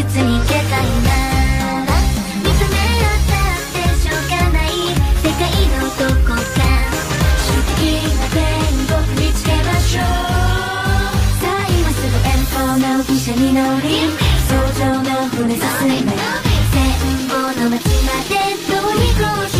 見つめ合ったってしょうがない世界のどこか。衝撃な天国見つけましょう。さあ今すぐ遠方の汽車に乗り早朝の船進め。戦後の街まで乗り越し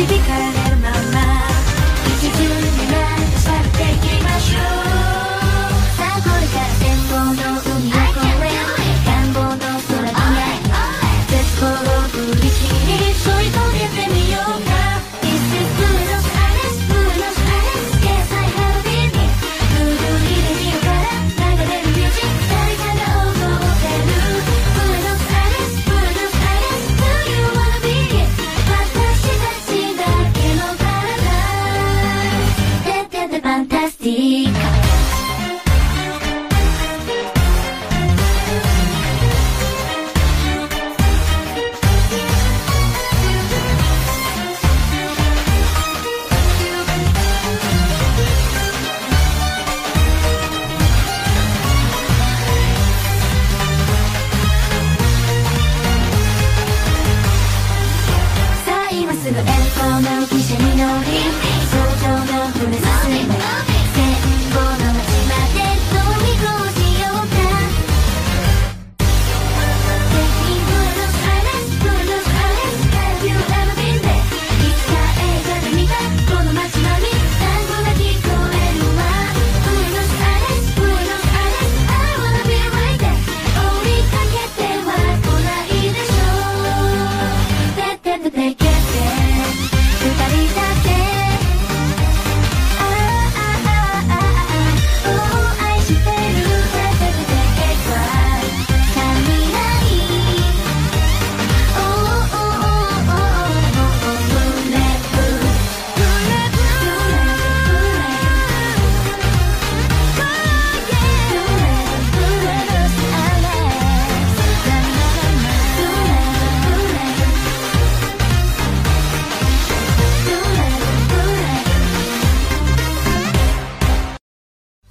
Pacifica. see